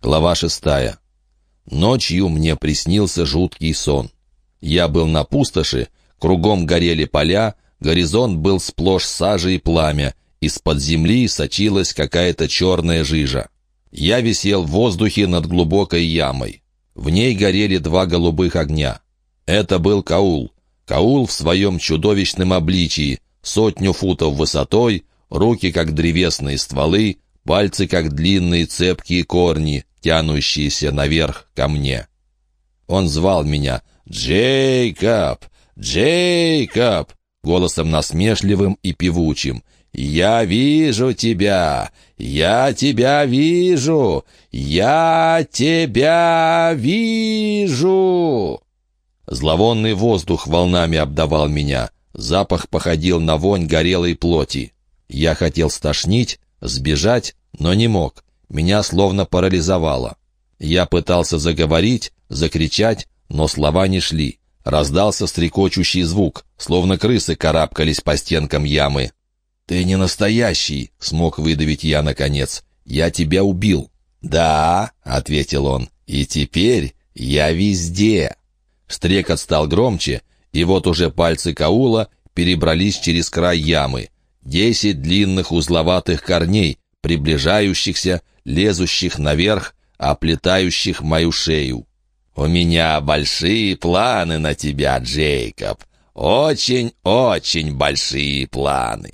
Глава шестая. Ночью мне приснился жуткий сон. Я был на пустоши, кругом горели поля, горизонт был сплошь сажа и пламя, из-под земли сочилась какая-то черная жижа. Я висел в воздухе над глубокой ямой. В ней горели два голубых огня. Это был Каул. Каул в своем чудовищном обличии, сотню футов высотой, руки как древесные стволы, пальцы как длинные цепкие корни, тянущиеся наверх ко мне. Он звал меня «Джейкоб! Джейкоб!» голосом насмешливым и певучим. «Я вижу тебя! Я тебя вижу! Я тебя вижу!» Зловонный воздух волнами обдавал меня. Запах походил на вонь горелой плоти. Я хотел стошнить, сбежать, но не мог. Меня словно парализовало. Я пытался заговорить, закричать, но слова не шли. Раздался стрекочущий звук, словно крысы карабкались по стенкам ямы. «Ты не настоящий!» — смог выдавить я наконец. «Я тебя убил!» «Да!» — ответил он. «И теперь я везде!» Стрекот стал громче, и вот уже пальцы Каула перебрались через край ямы. Десять длинных узловатых корней, приближающихся, лезущих наверх, оплетающих мою шею. «У меня большие планы на тебя, Джейкоб. Очень-очень большие планы».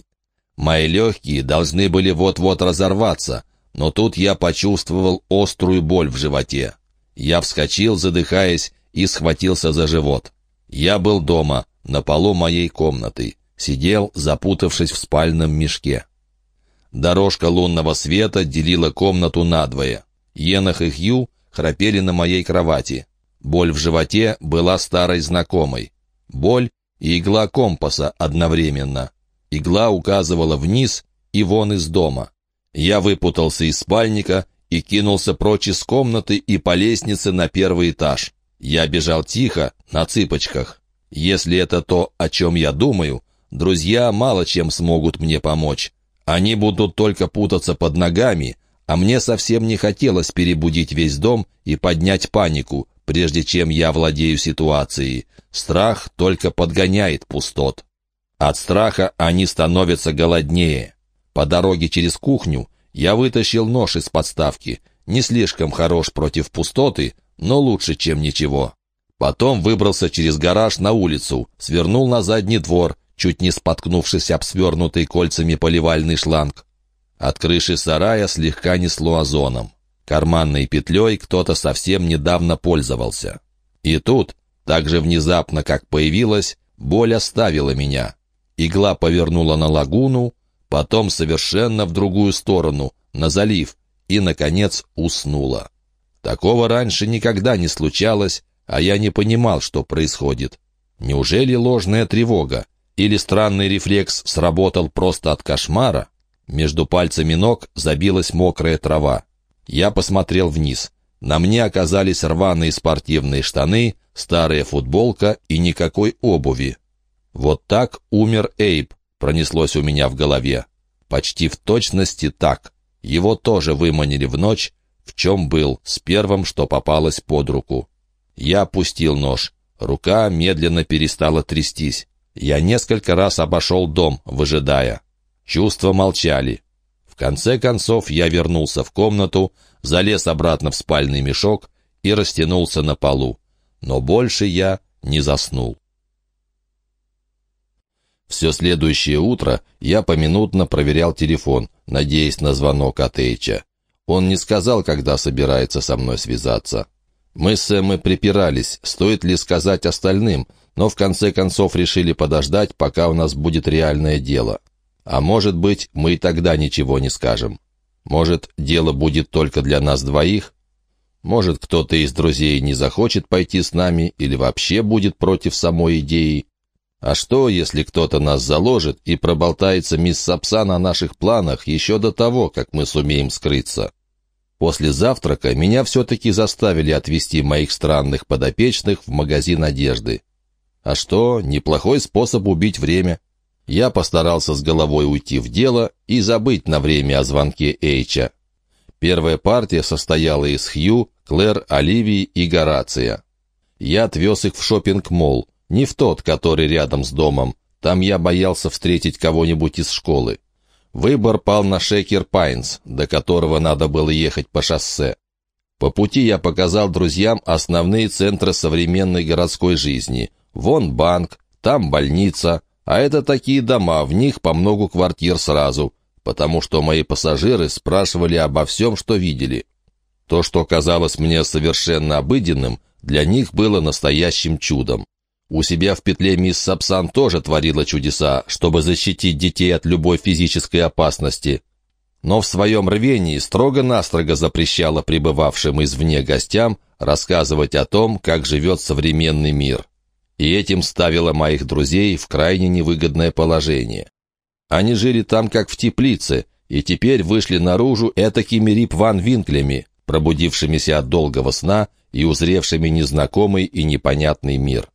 Мои легкие должны были вот-вот разорваться, но тут я почувствовал острую боль в животе. Я вскочил, задыхаясь, и схватился за живот. Я был дома, на полу моей комнаты, сидел, запутавшись в спальном мешке. Дорожка лунного света делила комнату надвое. Енах и Хью храпели на моей кровати. Боль в животе была старой знакомой. Боль и игла компаса одновременно. Игла указывала вниз и вон из дома. Я выпутался из спальника и кинулся прочь из комнаты и по лестнице на первый этаж. Я бежал тихо, на цыпочках. Если это то, о чем я думаю, друзья мало чем смогут мне помочь. Они будут только путаться под ногами, а мне совсем не хотелось перебудить весь дом и поднять панику, прежде чем я владею ситуацией. Страх только подгоняет пустот. От страха они становятся голоднее. По дороге через кухню я вытащил нож из подставки. Не слишком хорош против пустоты, но лучше, чем ничего. Потом выбрался через гараж на улицу, свернул на задний двор, чуть не споткнувшись об свернутый кольцами поливальный шланг. От крыши сарая слегка несло озоном. Карманной петлей кто-то совсем недавно пользовался. И тут, так же внезапно, как появилась, боль оставила меня. Игла повернула на лагуну, потом совершенно в другую сторону, на залив, и, наконец, уснула. Такого раньше никогда не случалось, а я не понимал, что происходит. Неужели ложная тревога? Или странный рефлекс сработал просто от кошмара? Между пальцами ног забилась мокрая трава. Я посмотрел вниз. На мне оказались рваные спортивные штаны, старая футболка и никакой обуви. Вот так умер Эйб, пронеслось у меня в голове. Почти в точности так. Его тоже выманили в ночь, в чем был, с первым, что попалось под руку. Я опустил нож. Рука медленно перестала трястись. Я несколько раз обошел дом, выжидая. Чувства молчали. В конце концов я вернулся в комнату, залез обратно в спальный мешок и растянулся на полу. Но больше я не заснул. Все следующее утро я поминутно проверял телефон, надеясь на звонок от Эйча. Он не сказал, когда собирается со мной связаться. Мы с Эммой припирались, стоит ли сказать остальным, но в конце концов решили подождать, пока у нас будет реальное дело. А может быть, мы и тогда ничего не скажем. Может, дело будет только для нас двоих? Может, кто-то из друзей не захочет пойти с нами или вообще будет против самой идеи? А что, если кто-то нас заложит и проболтается мисс Сапсан о наших планах еще до того, как мы сумеем скрыться? После завтрака меня все-таки заставили отвезти моих странных подопечных в магазин одежды. А что, неплохой способ убить время. Я постарался с головой уйти в дело и забыть на время о звонке Эйча. Первая партия состояла из Хью, Клэр, Оливии и Горация. Я отвез их в шопинг-молл, не в тот, который рядом с домом. Там я боялся встретить кого-нибудь из школы. Выбор пал на Шекер Пайнс, до которого надо было ехать по шоссе. По пути я показал друзьям основные центры современной городской жизни. Вон банк, там больница, а это такие дома, в них по многу квартир сразу, потому что мои пассажиры спрашивали обо всем, что видели. То, что казалось мне совершенно обыденным, для них было настоящим чудом. У себя в петле мисс Сапсан тоже творила чудеса, чтобы защитить детей от любой физической опасности. Но в своем рвении строго-настрого запрещала пребывавшим извне гостям рассказывать о том, как живет современный мир. И этим ставила моих друзей в крайне невыгодное положение. Они жили там, как в теплице, и теперь вышли наружу этакими рип-ван-винклями, пробудившимися от долгого сна и узревшими незнакомый и непонятный мир.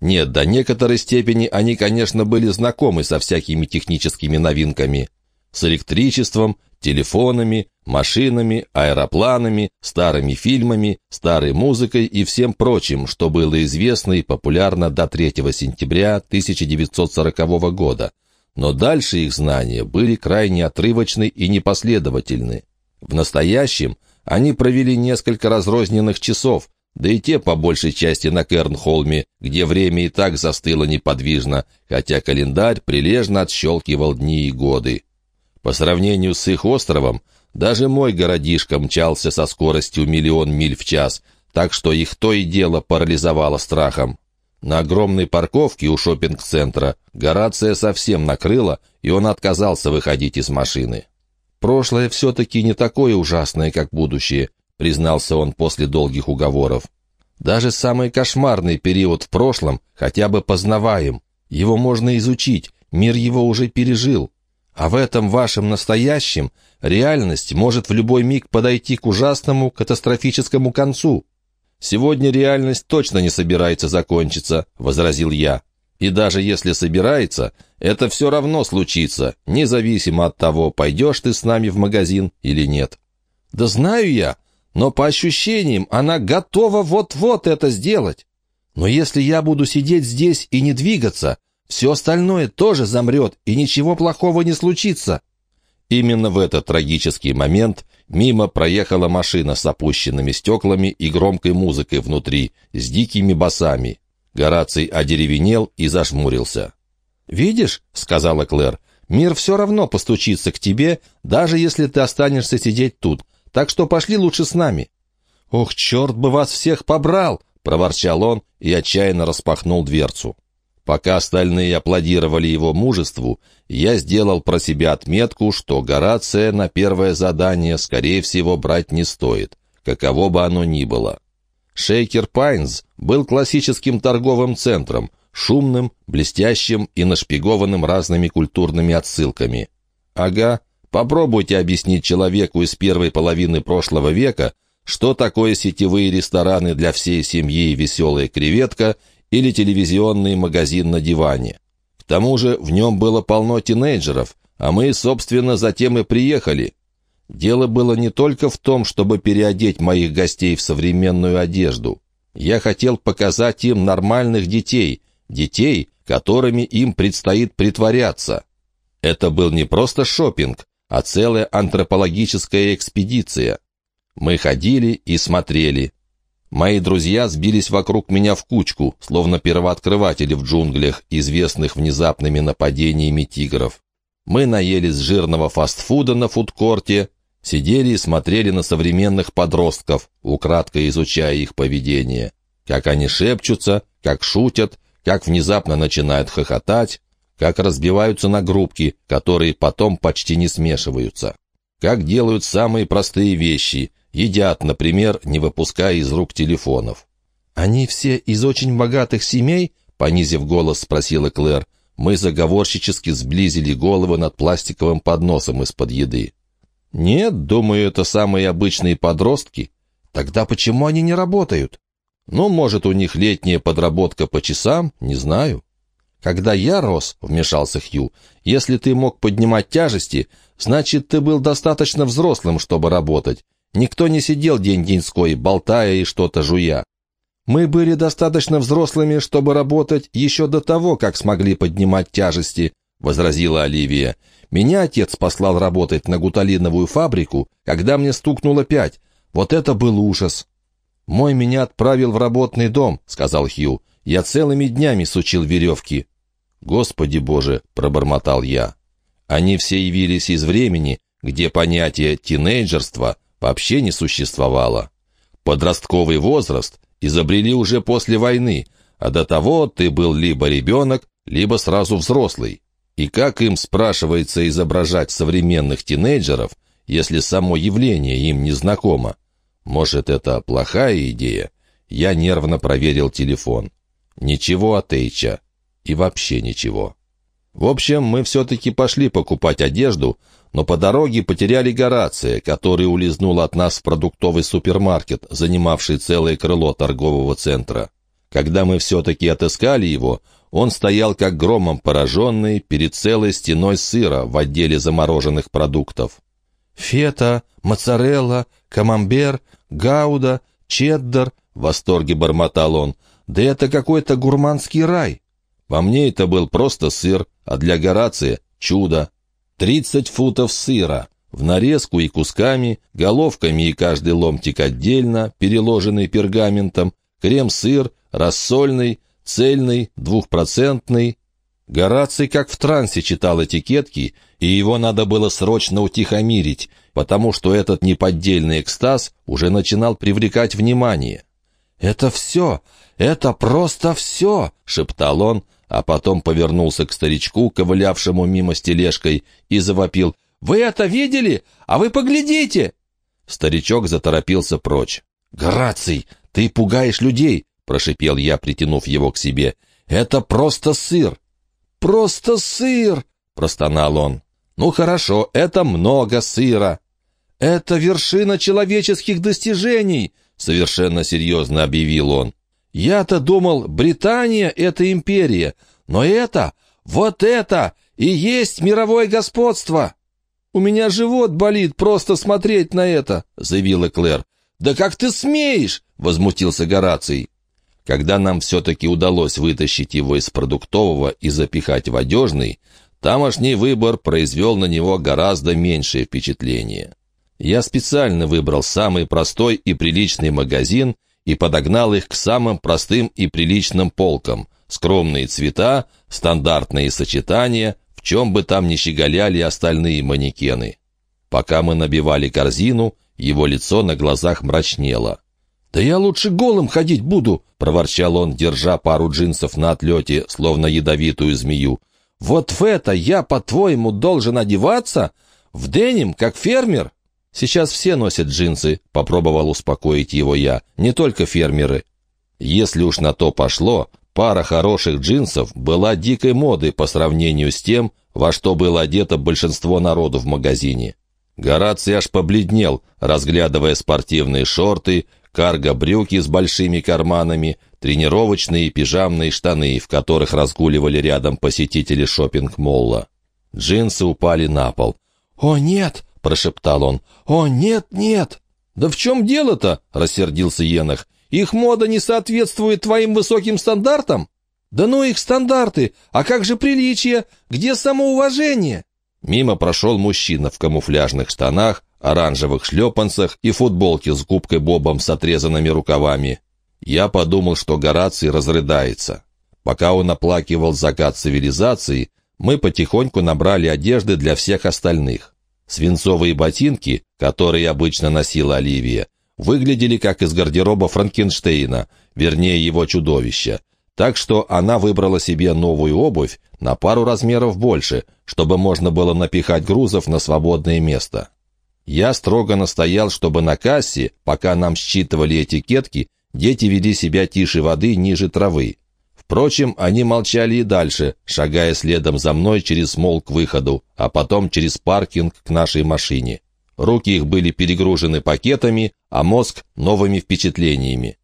Нет, до некоторой степени они, конечно, были знакомы со всякими техническими новинками. С электричеством, телефонами, машинами, аэропланами, старыми фильмами, старой музыкой и всем прочим, что было известно и популярно до 3 сентября 1940 года. Но дальше их знания были крайне отрывочны и непоследовательны. В настоящем они провели несколько разрозненных часов, да и те по большей части на Кернхолме, где время и так застыло неподвижно, хотя календарь прилежно отщелкивал дни и годы. По сравнению с их островом, даже мой городишко мчался со скоростью миллион миль в час, так что их то и дело парализовало страхом. На огромной парковке у шопинг-центра Горация совсем накрыла, и он отказался выходить из машины. «Прошлое все-таки не такое ужасное, как будущее», — признался он после долгих уговоров. «Даже самый кошмарный период в прошлом хотя бы познаваем. Его можно изучить, мир его уже пережил. А в этом вашем настоящем реальность может в любой миг подойти к ужасному катастрофическому концу». «Сегодня реальность точно не собирается закончиться», — возразил я. И даже если собирается, это все равно случится, независимо от того, пойдешь ты с нами в магазин или нет. Да знаю я, но по ощущениям она готова вот-вот это сделать. Но если я буду сидеть здесь и не двигаться, все остальное тоже замрет, и ничего плохого не случится. Именно в этот трагический момент мимо проехала машина с опущенными стеклами и громкой музыкой внутри, с дикими басами. Гораций одеревенел и зажмурился. «Видишь», — сказала Клэр, — «мир все равно постучится к тебе, даже если ты останешься сидеть тут, так что пошли лучше с нами». «Ох, черт бы вас всех побрал!» — проворчал он и отчаянно распахнул дверцу. Пока остальные аплодировали его мужеству, я сделал про себя отметку, что Горация на первое задание, скорее всего, брать не стоит, каково бы оно ни было. Шейкер Пайнс был классическим торговым центром, шумным, блестящим и нашпигованным разными культурными отсылками. Ага, попробуйте объяснить человеку из первой половины прошлого века, что такое сетевые рестораны для всей семьи и веселая креветка или телевизионный магазин на диване. К тому же в нем было полно тинейджеров, а мы, собственно, затем и приехали. Дело было не только в том, чтобы переодеть моих гостей в современную одежду. Я хотел показать им нормальных детей, детей, которыми им предстоит притворяться. Это был не просто шопинг, а целая антропологическая экспедиция. Мы ходили и смотрели. Мои друзья сбились вокруг меня в кучку, словно первооткрыватели в джунглях, известных внезапными нападениями тигров. Мы наелись жирного фастфуда на фудкорте, сидели и смотрели на современных подростков, украдкой изучая их поведение. Как они шепчутся, как шутят, как внезапно начинают хохотать, как разбиваются на группки, которые потом почти не смешиваются. Как делают самые простые вещи, едят, например, не выпуская из рук телефонов. «Они все из очень богатых семей?» — понизив голос, спросила Клэр. Мы заговорщически сблизили головы над пластиковым подносом из-под еды. «Нет, думаю, это самые обычные подростки. Тогда почему они не работают?» «Ну, может, у них летняя подработка по часам, не знаю». «Когда я рос», — вмешался Хью, — «если ты мог поднимать тяжести, значит, ты был достаточно взрослым, чтобы работать. Никто не сидел день-деньской, болтая и что-то жуя. Мы были достаточно взрослыми, чтобы работать еще до того, как смогли поднимать тяжести», — возразила Оливия. «Меня отец послал работать на гуталиновую фабрику, когда мне стукнуло пять. Вот это был ужас!» «Мой меня отправил в работный дом», — сказал Хью. «Я целыми днями сучил веревки». «Господи Боже!» — пробормотал я. Они все явились из времени, где понятие «тинейджерства» вообще не существовало. Подростковый возраст изобрели уже после войны, а до того ты был либо ребенок, либо сразу взрослый. И как им, спрашивается, изображать современных тинейджеров, если само явление им не знакомо? Может, это плохая идея? Я нервно проверил телефон. Ничего от Эйча. И вообще ничего. В общем, мы все-таки пошли покупать одежду, но по дороге потеряли Горация, который улизнул от нас в продуктовый супермаркет, занимавший целое крыло торгового центра. Когда мы все-таки отыскали его, он стоял как громом пораженный перед целой стеной сыра в отделе замороженных продуктов. «Фета, моцарелла, камамбер, гауда, чеддер», — в восторге бормотал он. «Да это какой-то гурманский рай!» По мне это был просто сыр, а для Горация — чудо. Тридцать футов сыра, в нарезку и кусками, головками и каждый ломтик отдельно, переложенный пергаментом, крем-сыр, рассольный, цельный, двухпроцентный. Гораций как в трансе читал этикетки, и его надо было срочно утихомирить, потому что этот неподдельный экстаз уже начинал привлекать внимание. «Это все! Это просто все!» — шептал он, а потом повернулся к старичку, ковылявшему мимо с тележкой, и завопил. «Вы это видели? А вы поглядите!» Старичок заторопился прочь. «Граций, ты пугаешь людей!» — прошипел я, притянув его к себе. «Это просто сыр!» «Просто сыр!» — простонал он. «Ну хорошо, это много сыра!» «Это вершина человеческих достижений!» — совершенно серьезно объявил он. Я-то думал, Британия — это империя, но это, вот это и есть мировое господство. У меня живот болит просто смотреть на это, — заявила Клэр. Да как ты смеешь? — возмутился Гораций. Когда нам все-таки удалось вытащить его из продуктового и запихать в одежный, тамошний выбор произвел на него гораздо меньшее впечатление. Я специально выбрал самый простой и приличный магазин и подогнал их к самым простым и приличным полкам. Скромные цвета, стандартные сочетания, в чем бы там ни щеголяли остальные манекены. Пока мы набивали корзину, его лицо на глазах мрачнело. «Да я лучше голым ходить буду», — проворчал он, держа пару джинсов на отлете, словно ядовитую змею. «Вот в это я, по-твоему, должен одеваться? В деним, как фермер?» «Сейчас все носят джинсы», — попробовал успокоить его я, не только фермеры. Если уж на то пошло, пара хороших джинсов была дикой модой по сравнению с тем, во что было одето большинство народу в магазине. Гораций аж побледнел, разглядывая спортивные шорты, карго-брюки с большими карманами, тренировочные пижамные штаны, в которых разгуливали рядом посетители шопинг-молла. Джинсы упали на пол. «О, нет!» Прошептал он. «О, нет, нет!» «Да в чем дело-то?» — рассердился Енах. «Их мода не соответствует твоим высоким стандартам?» «Да ну их стандарты! А как же приличие? Где самоуважение?» Мимо прошел мужчина в камуфляжных штанах, оранжевых шлепанцах и футболке с губкой Бобом с отрезанными рукавами. Я подумал, что Гораций разрыдается. Пока он оплакивал закат цивилизации, мы потихоньку набрали одежды для всех остальных. Свинцовые ботинки, которые обычно носила Оливия, выглядели как из гардероба Франкенштейна, вернее его чудовища. Так что она выбрала себе новую обувь на пару размеров больше, чтобы можно было напихать грузов на свободное место. Я строго настоял, чтобы на кассе, пока нам считывали этикетки, дети вели себя тише воды ниже травы. Впрочем, они молчали и дальше, шагая следом за мной через мол к выходу, а потом через паркинг к нашей машине. Руки их были перегружены пакетами, а мозг — новыми впечатлениями.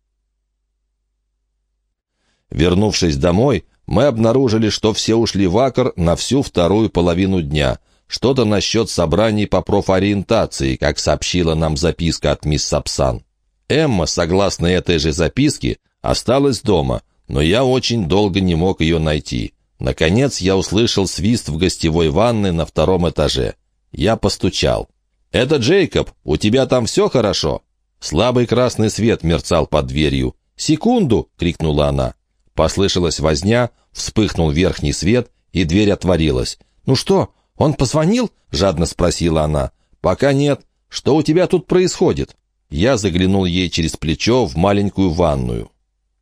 Вернувшись домой, Мы обнаружили, что все ушли в Акр на всю вторую половину дня. Что-то насчет собраний по профориентации, как сообщила нам записка от мисс Сапсан. Эмма, согласно этой же записке, осталась дома, но я очень долго не мог ее найти. Наконец я услышал свист в гостевой ванной на втором этаже. Я постучал. «Это Джейкоб, у тебя там все хорошо?» Слабый красный свет мерцал под дверью. «Секунду!» — крикнула она. Послышалась возня, вспыхнул верхний свет, и дверь отворилась. «Ну что, он позвонил?» — жадно спросила она. «Пока нет. Что у тебя тут происходит?» Я заглянул ей через плечо в маленькую ванную.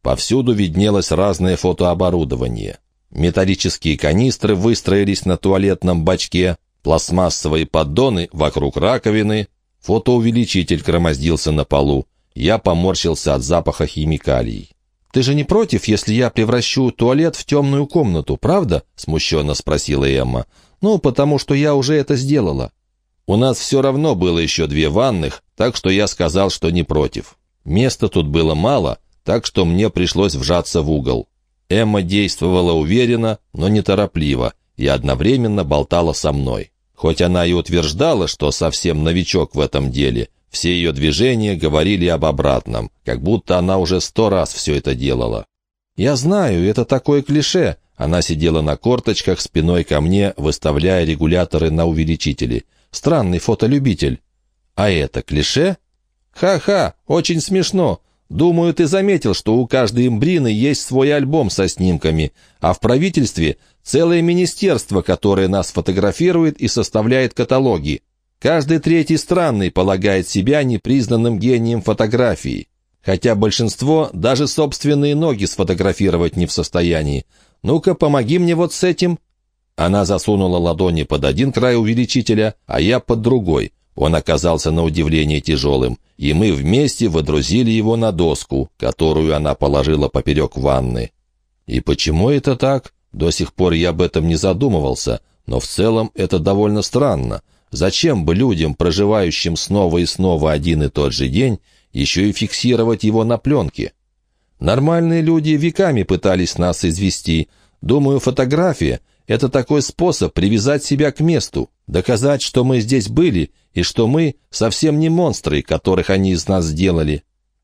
Повсюду виднелось разное фотооборудование. Металлические канистры выстроились на туалетном бачке, пластмассовые поддоны вокруг раковины, фотоувеличитель громоздился на полу. Я поморщился от запаха химикалий. «Ты же не против, если я превращу туалет в темную комнату, правда?» — смущенно спросила Эмма. «Ну, потому что я уже это сделала». У нас все равно было еще две ванных, так что я сказал, что не против. Места тут было мало, так что мне пришлось вжаться в угол. Эмма действовала уверенно, но неторопливо, и одновременно болтала со мной. Хоть она и утверждала, что совсем новичок в этом деле, все ее движения говорили об обратном, как будто она уже сто раз все это делала. «Я знаю, это такое клише», она сидела на корточках спиной ко мне, выставляя регуляторы на увеличители. Странный фотолюбитель. А это клише? Ха-ха, очень смешно. Думаю, ты заметил, что у каждой имбрины есть свой альбом со снимками, а в правительстве целое министерство, которое нас фотографирует и составляет каталоги. Каждый третий странный полагает себя непризнанным гением фотографии. Хотя большинство даже собственные ноги сфотографировать не в состоянии. Ну-ка, помоги мне вот с этим». Она засунула ладони под один край увеличителя, а я под другой. Он оказался на удивление тяжелым, и мы вместе водрузили его на доску, которую она положила поперек ванны. И почему это так? До сих пор я об этом не задумывался, но в целом это довольно странно. Зачем бы людям, проживающим снова и снова один и тот же день, еще и фиксировать его на пленке? Нормальные люди веками пытались нас извести. Думаю, фотография — это такой способ привязать себя к месту, доказать, что мы здесь были, и что мы совсем не монстры, которых они из нас сделали.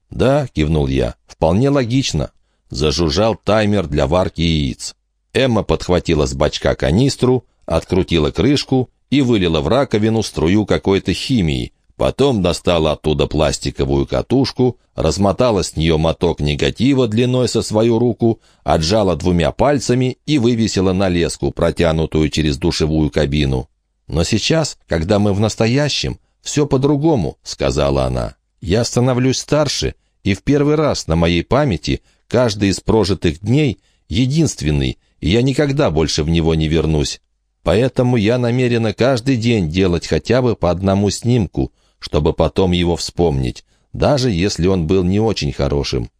«Да», — кивнул я, — «вполне логично». Зажужжал таймер для варки яиц. Эмма подхватила с бачка канистру, открутила крышку и вылила в раковину струю какой-то химии. Потом достала оттуда пластиковую катушку, размотала с нее моток негатива длиной со свою руку, отжала двумя пальцами и вывесила на леску, протянутую через душевую кабину. «Но сейчас, когда мы в настоящем, все по-другому», — сказала она. «Я становлюсь старше, и в первый раз на моей памяти каждый из прожитых дней единственный, и я никогда больше в него не вернусь. Поэтому я намерена каждый день делать хотя бы по одному снимку, чтобы потом его вспомнить, даже если он был не очень хорошим.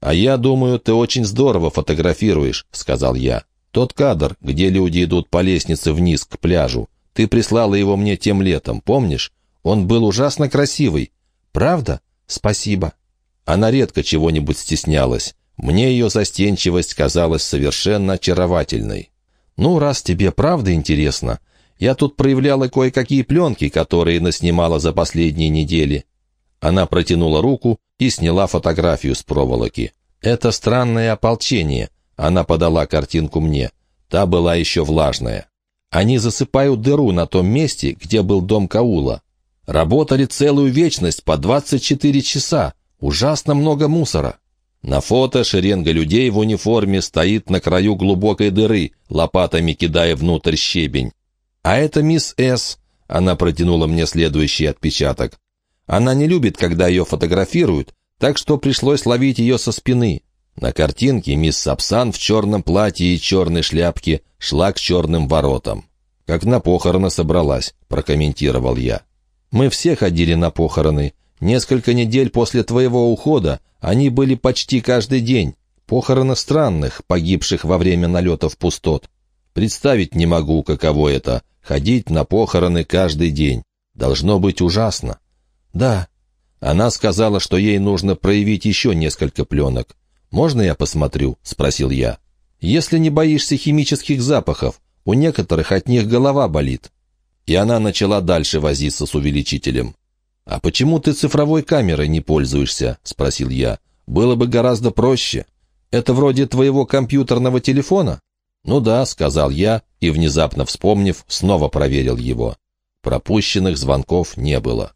«А я думаю, ты очень здорово фотографируешь», — сказал я. «Тот кадр, где люди идут по лестнице вниз к пляжу. Ты прислала его мне тем летом, помнишь? Он был ужасно красивый. Правда? Спасибо». Она редко чего-нибудь стеснялась. Мне ее застенчивость казалась совершенно очаровательной. «Ну, раз тебе правда интересно, я тут проявляла кое-какие пленки, которые наснимала за последние недели». Она протянула руку и сняла фотографию с проволоки. «Это странное ополчение». Она подала картинку мне. Та была еще влажная. Они засыпают дыру на том месте, где был дом Каула. Работали целую вечность по 24 часа. Ужасно много мусора. На фото шеренга людей в униформе стоит на краю глубокой дыры, лопатами кидая внутрь щебень. А это мисс С. Она протянула мне следующий отпечаток. Она не любит, когда ее фотографируют, так что пришлось ловить ее со спины. На картинке мисс Сапсан в черном платье и черной шляпке шла к черным воротам. «Как на похороны собралась», — прокомментировал я. «Мы все ходили на похороны. Несколько недель после твоего ухода они были почти каждый день. Похороны странных, погибших во время налетов пустот. Представить не могу, каково это — ходить на похороны каждый день. Должно быть ужасно. Да. Она сказала, что ей нужно проявить еще несколько пленок. «Можно я посмотрю?» — спросил я. Если не боишься химических запахов, у некоторых от них голова болит». И она начала дальше возиться с увеличителем. «А почему ты цифровой камерой не пользуешься?» — спросил я. «Было бы гораздо проще. Это вроде твоего компьютерного телефона?» «Ну да», — сказал я, и, внезапно вспомнив, снова проверил его. Пропущенных звонков не было.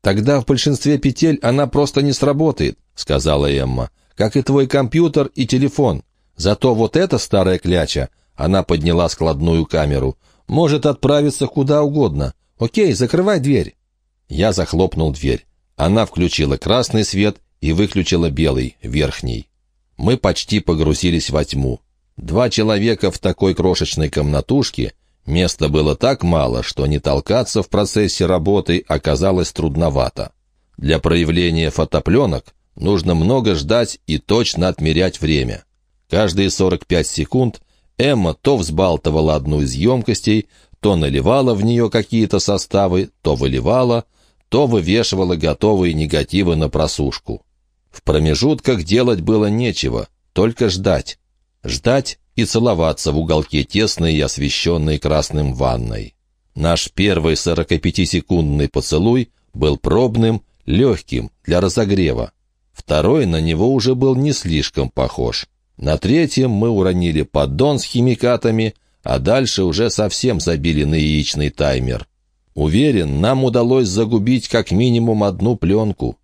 «Тогда в большинстве петель она просто не сработает», — сказала Эмма, «как и твой компьютер и телефон. Зато вот эта старая кляча, она подняла складную камеру, может отправиться куда угодно. Окей, закрывай дверь». Я захлопнул дверь. Она включила красный свет и выключила белый, верхний. Мы почти погрузились во тьму. Два человека в такой крошечной комнатушке, места было так мало, что не толкаться в процессе работы оказалось трудновато. Для проявления фотопленок нужно много ждать и точно отмерять время. Каждые 45 секунд Эмма то взбалтывала одну из емкостей, то наливала в нее какие-то составы, то выливала, то вывешивала готовые негативы на просушку. В промежутках делать было нечего, только ждать. Ждать и целоваться в уголке тесной и освещенной красным ванной. Наш первый 45-секундный поцелуй был пробным, легким, для разогрева. Второй на него уже был не слишком похож. На третьем мы уронили поддон с химикатами, а дальше уже совсем забили на яичный таймер. Уверен, нам удалось загубить как минимум одну пленку.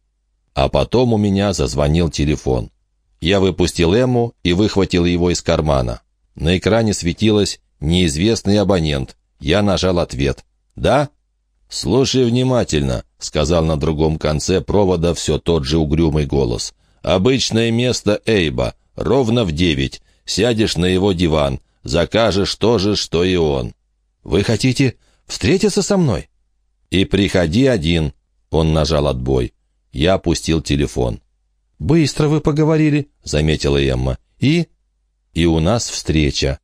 А потом у меня зазвонил телефон. Я выпустил Эмму и выхватил его из кармана. На экране светилось «Неизвестный абонент». Я нажал ответ. «Да?» «Слушай внимательно», — сказал на другом конце провода все тот же угрюмый голос. «Обычное место Эйба. Ровно в девять. Сядешь на его диван. Закажешь то же, что и он». «Вы хотите встретиться со мной?» «И приходи один». Он нажал отбой. Я опустил телефон. «Быстро вы поговорили», — заметила Эмма. «И?» «И у нас встреча».